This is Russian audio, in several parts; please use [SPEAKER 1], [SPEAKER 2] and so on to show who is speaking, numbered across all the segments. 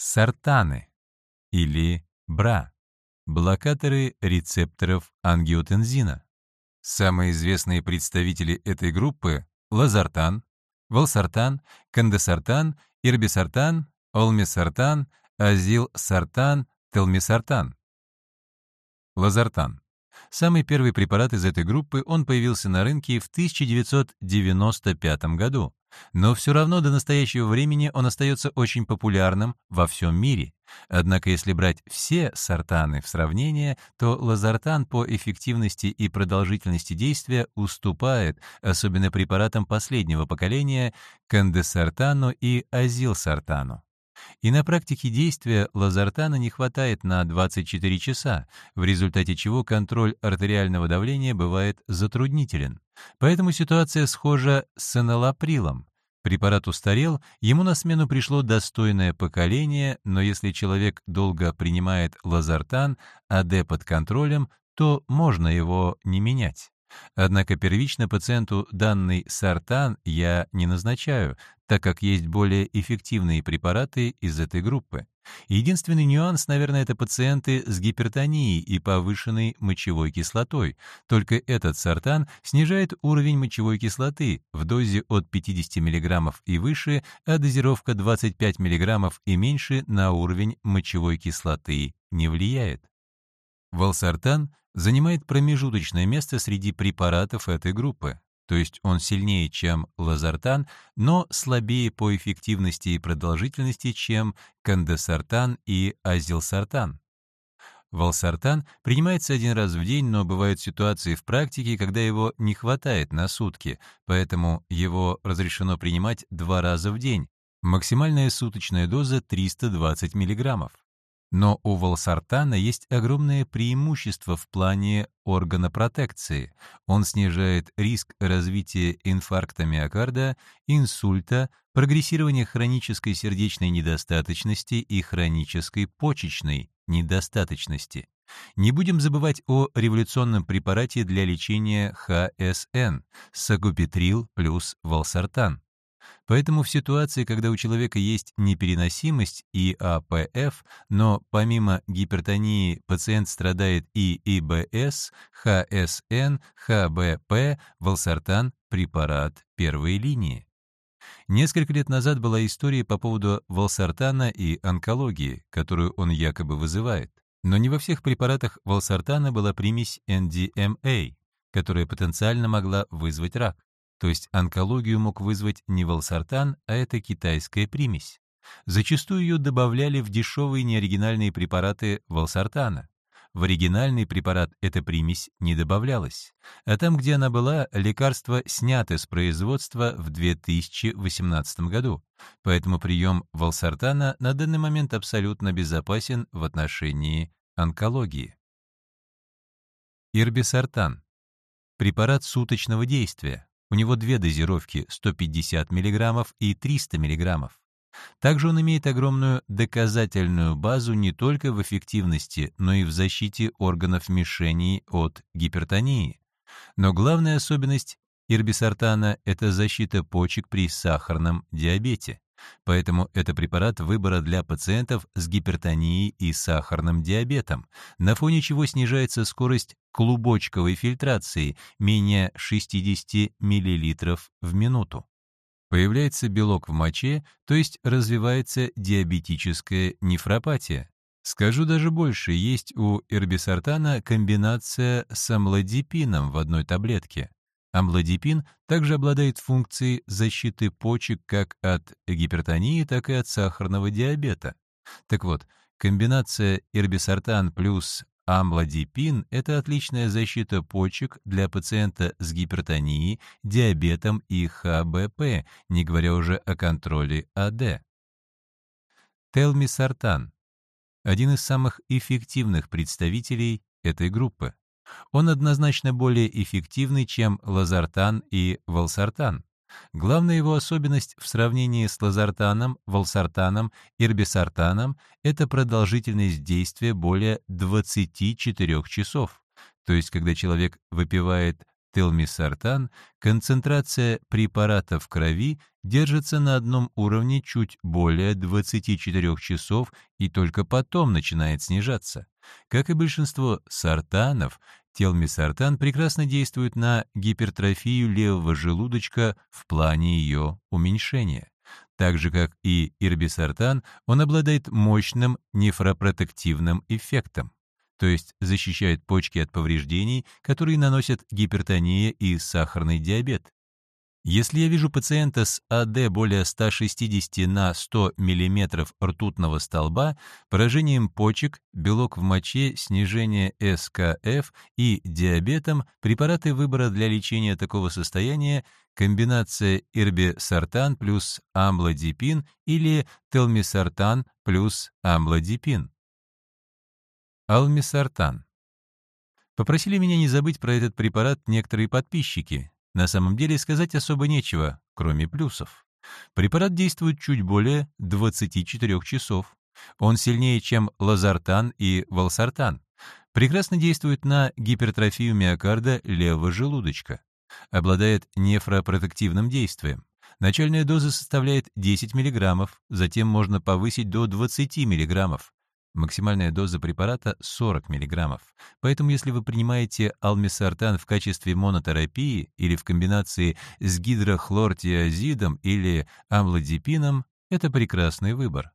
[SPEAKER 1] Сартаны или БРА – блокаторы рецепторов ангиотензина. Самые известные представители этой группы – лазартан, валсартан, кандесартан, ирбисартан, олмисартан, азилсартан, телмисартан. Лазартан. Самый первый препарат из этой группы, он появился на рынке в 1995 году. Но все равно до настоящего времени он остается очень популярным во всем мире. Однако если брать все сортаны в сравнение, то лазартан по эффективности и продолжительности действия уступает, особенно препаратам последнего поколения, кандесартану и азилсартану. И на практике действия лазартана не хватает на 24 часа, в результате чего контроль артериального давления бывает затруднителен. Поэтому ситуация схожа с энолаприлом. Препарат устарел, ему на смену пришло достойное поколение, но если человек долго принимает лазартан, а Д под контролем, то можно его не менять. Однако первично пациенту данный сартан я не назначаю, так как есть более эффективные препараты из этой группы. Единственный нюанс, наверное, это пациенты с гипертонией и повышенной мочевой кислотой. Только этот сортан снижает уровень мочевой кислоты в дозе от 50 мг и выше, а дозировка 25 мг и меньше на уровень мочевой кислоты не влияет. Валсартан занимает промежуточное место среди препаратов этой группы, то есть он сильнее, чем лазартан, но слабее по эффективности и продолжительности, чем кандесартан и азилсартан. Валсартан принимается один раз в день, но бывают ситуации в практике, когда его не хватает на сутки, поэтому его разрешено принимать два раза в день. Максимальная суточная доза 320 мг. Но у волсартана есть огромное преимущество в плане органопротекции. Он снижает риск развития инфаркта миокарда, инсульта, прогрессирования хронической сердечной недостаточности и хронической почечной недостаточности. Не будем забывать о революционном препарате для лечения ХСН – сагупетрил плюс волсартан. Поэтому в ситуации, когда у человека есть непереносимость и АПФ, но помимо гипертонии пациент страдает и ИБС, ХСН, ХБП, валсартан – препарат первой линии. Несколько лет назад была история по поводу валсартана и онкологии, которую он якобы вызывает. Но не во всех препаратах валсартана была примесь NDMA, которая потенциально могла вызвать рак. То есть онкологию мог вызвать не волсартан, а эта китайская примесь. Зачастую ее добавляли в дешевые неоригинальные препараты волсартана. В оригинальный препарат эта примесь не добавлялась. А там, где она была, лекарства сняты с производства в 2018 году. Поэтому прием волсартана на данный момент абсолютно безопасен в отношении онкологии. Ирбисартан. Препарат суточного действия. У него две дозировки — 150 мг и 300 мг. Также он имеет огромную доказательную базу не только в эффективности, но и в защите органов мишени от гипертонии. Но главная особенность ирбисартана — это защита почек при сахарном диабете. Поэтому это препарат выбора для пациентов с гипертонией и сахарным диабетом, на фоне чего снижается скорость клубочковой фильтрации менее 60 мл в минуту. Появляется белок в моче, то есть развивается диабетическая нефропатия. Скажу даже больше, есть у эрбисартана комбинация с амлодипином в одной таблетке. Амлодипин также обладает функцией защиты почек как от гипертонии, так и от сахарного диабета. Так вот, комбинация ирбисартан плюс амлодипин – это отличная защита почек для пациента с гипертонией, диабетом и ХБП, не говоря уже о контроле АД. Телмисартан – один из самых эффективных представителей этой группы. Он однозначно более эффективный, чем лазартан и валсартан. Главная его особенность в сравнении с лазартаном, валсартаном, ирбисартаном – это продолжительность действия более 24 часов. То есть, когда человек выпивает телмисартан, концентрация препарата в крови держится на одном уровне чуть более 24 часов и только потом начинает снижаться. Как и большинство сартанов, телмисартан прекрасно действует на гипертрофию левого желудочка в плане ее уменьшения. Так же, как и ирбисартан, он обладает мощным нефропротективным эффектом то есть защищает почки от повреждений, которые наносят гипертония и сахарный диабет. Если я вижу пациента с АД более 160 на 100 мм ртутного столба, поражением почек, белок в моче, снижение СКФ и диабетом, препараты выбора для лечения такого состояния комбинация ирбисартан плюс амлодипин или телмисартан плюс амлодипин. Алмисартан. Попросили меня не забыть про этот препарат некоторые подписчики. На самом деле сказать особо нечего, кроме плюсов. Препарат действует чуть более 24 часов. Он сильнее, чем лазартан и валсартан. Прекрасно действует на гипертрофию миокарда левого желудочка. Обладает нефропротективным действием. Начальная доза составляет 10 мг, затем можно повысить до 20 мг. Максимальная доза препарата 40 мг. Поэтому если вы принимаете алмисартан в качестве монотерапии или в комбинации с гидрохлортиазидом или амлодипином, это прекрасный выбор.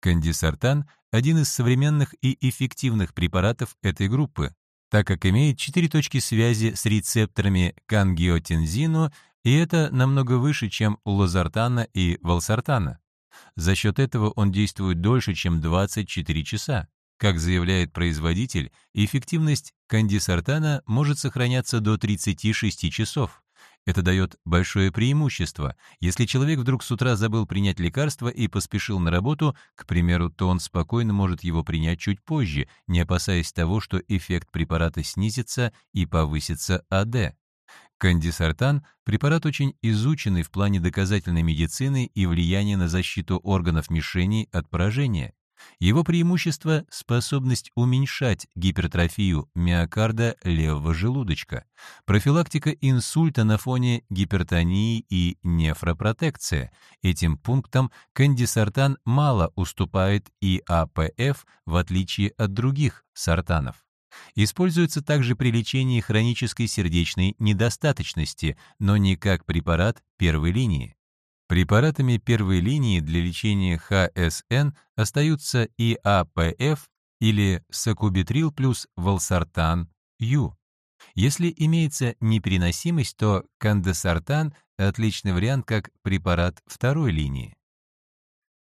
[SPEAKER 1] Кандисартан – один из современных и эффективных препаратов этой группы, так как имеет четыре точки связи с рецепторами к и это намного выше, чем у лазартана и валсартана. За счет этого он действует дольше, чем 24 часа. Как заявляет производитель, эффективность кандисартана может сохраняться до 36 часов. Это дает большое преимущество. Если человек вдруг с утра забыл принять лекарство и поспешил на работу, к примеру, то он спокойно может его принять чуть позже, не опасаясь того, что эффект препарата снизится и повысится АД. Кандисартан – препарат очень изученный в плане доказательной медицины и влияния на защиту органов мишеней от поражения. Его преимущество – способность уменьшать гипертрофию миокарда левого желудочка, профилактика инсульта на фоне гипертонии и нефропротекция. Этим пунктам кандисартан мало уступает и АПФ, в отличие от других сартанов. Используется также при лечении хронической сердечной недостаточности, но не как препарат первой линии. Препаратами первой линии для лечения ХСН остаются и АПФ или сакубитрил плюс валсартан Ю. Если имеется непереносимость, то кандесартан – отличный вариант как препарат второй линии.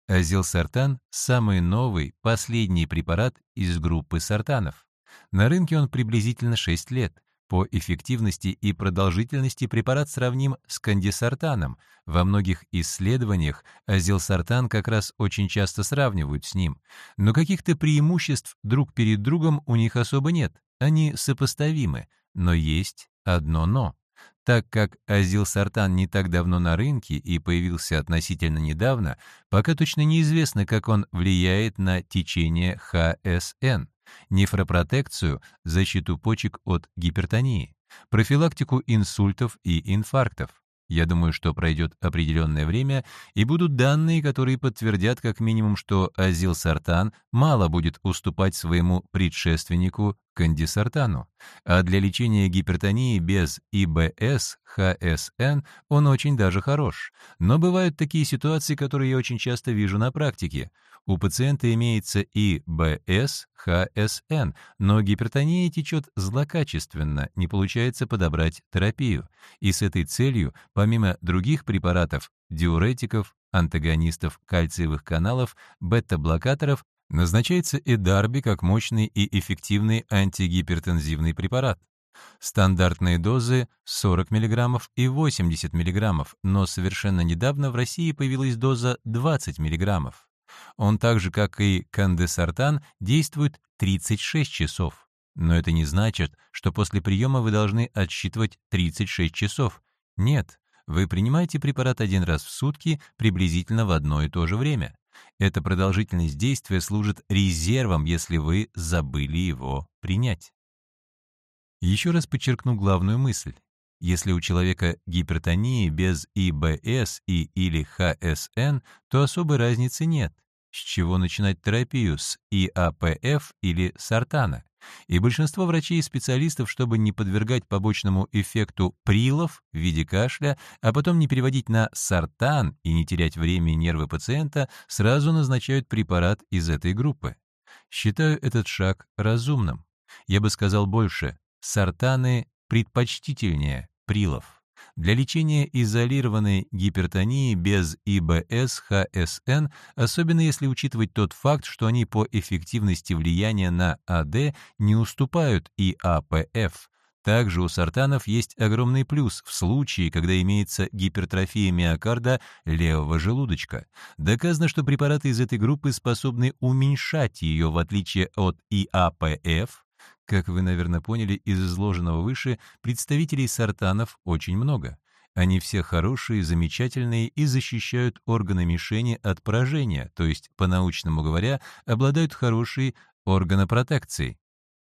[SPEAKER 1] Азилсартан – самый новый, последний препарат из группы сартанов. На рынке он приблизительно 6 лет. По эффективности и продолжительности препарат сравним с кандисартаном. Во многих исследованиях азилсартан как раз очень часто сравнивают с ним. Но каких-то преимуществ друг перед другом у них особо нет. Они сопоставимы. Но есть одно «но». Так как азилсартан не так давно на рынке и появился относительно недавно, пока точно неизвестно, как он влияет на течение ХСН нефропротекцию, защиту почек от гипертонии, профилактику инсультов и инфарктов. Я думаю, что пройдет определенное время, и будут данные, которые подтвердят как минимум, что азилсартан мало будет уступать своему предшественнику кандисартану. А для лечения гипертонии без ИБС, ХСН он очень даже хорош. Но бывают такие ситуации, которые я очень часто вижу на практике. У пациента имеется и БС, ХСН, но гипертония течет злокачественно, не получается подобрать терапию. И с этой целью, помимо других препаратов, диуретиков, антагонистов кальциевых каналов, бета-блокаторов, назначается эдарби как мощный и эффективный антигипертензивный препарат. Стандартные дозы 40 мг и 80 мг, но совершенно недавно в России появилась доза 20 мг. Он так же, как и кандесартан, действует 36 часов. Но это не значит, что после приема вы должны отсчитывать 36 часов. Нет, вы принимаете препарат один раз в сутки приблизительно в одно и то же время. Эта продолжительность действия служит резервом, если вы забыли его принять. Еще раз подчеркну главную мысль. Если у человека гипертония без ИБС и или ХСН, то особой разницы нет. С чего начинать терапию, с ИАПФ или сартана? И большинство врачей и специалистов, чтобы не подвергать побочному эффекту прилов в виде кашля, а потом не переводить на сартан и не терять время и нервы пациента, сразу назначают препарат из этой группы. Считаю этот шаг разумным. Я бы сказал больше, сартаны предпочтительнее прилов. Для лечения изолированной гипертонии без ИБС-ХСН, особенно если учитывать тот факт, что они по эффективности влияния на АД не уступают ИАПФ, также у сартанов есть огромный плюс в случае, когда имеется гипертрофия миокарда левого желудочка. Доказано, что препараты из этой группы способны уменьшать ее, в отличие от ИАПФ, как вы, наверное, поняли из изложенного выше, представителей сортанов очень много. Они все хорошие, замечательные и защищают органы мишени от поражения, то есть, по-научному говоря, обладают хорошей органопротекцией.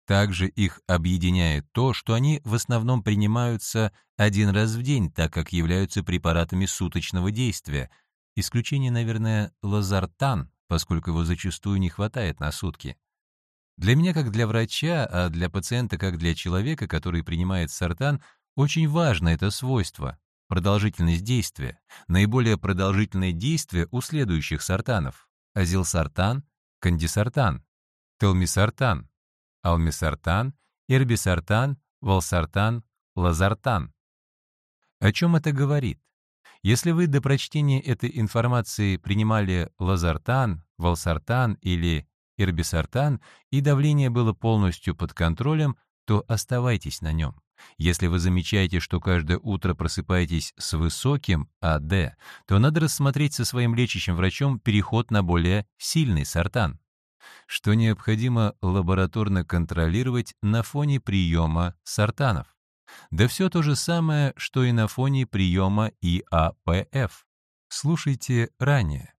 [SPEAKER 1] Также их объединяет то, что они в основном принимаются один раз в день, так как являются препаратами суточного действия. Исключение, наверное, лазартан, поскольку его зачастую не хватает на сутки. Для меня, как для врача, а для пациента, как для человека, который принимает сортан, очень важно это свойство — продолжительность действия. Наиболее продолжительное действие у следующих сортанов — азилсартан, кандисартан, телмисартан, алмисартан, эрбисартан, валсартан, лазартан. О чем это говорит? Если вы до прочтения этой информации принимали лазартан, валсартан или ирбисартан и давление было полностью под контролем, то оставайтесь на нем. Если вы замечаете, что каждое утро просыпаетесь с высоким АД, то надо рассмотреть со своим лечащим врачом переход на более сильный сортан, что необходимо лабораторно контролировать на фоне приема сортанов. Да все то же самое, что и на фоне приема ИАПФ. Слушайте ранее.